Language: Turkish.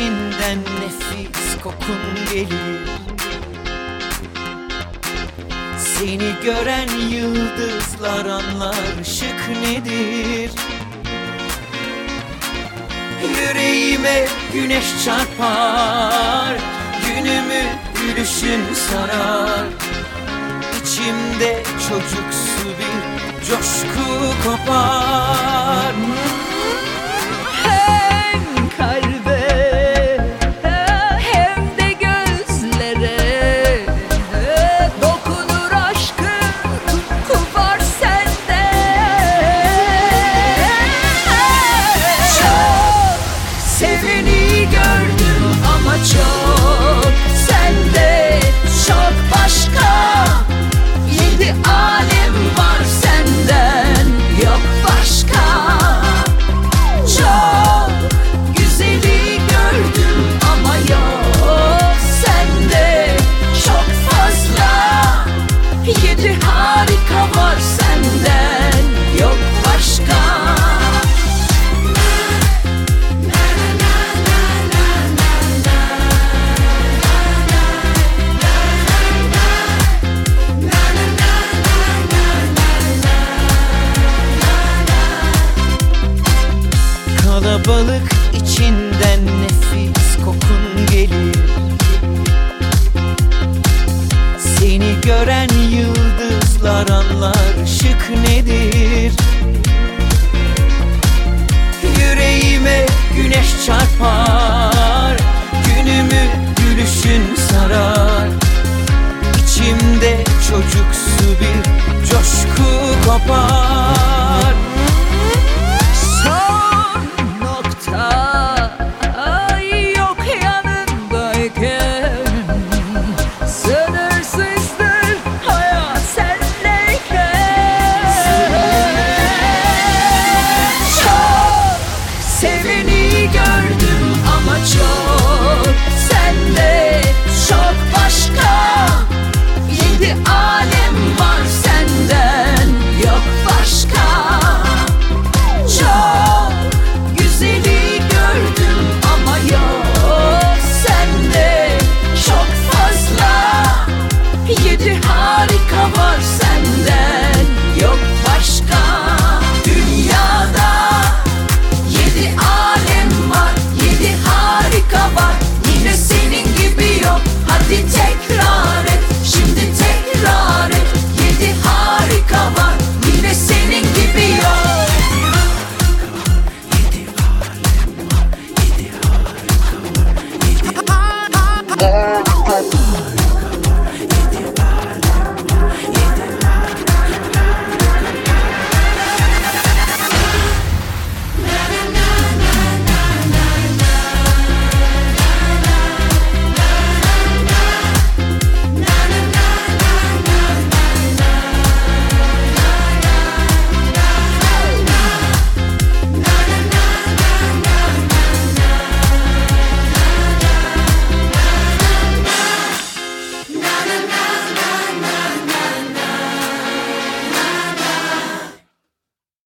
İçinden nefis kokun gelir Seni gören yıldızlar anlar ışık nedir? Yüreğime güneş çarpar Günümü gülüşün sarar. İçimde çocuksu bir coşku kopar Kalabalık içinden nefis kokun gelir Seni gören yıldızlar anlar ışık nedir? Yüreğime güneş çarpar Günümü gülüşün sarar. İçimde çocuksu bir coşku kopar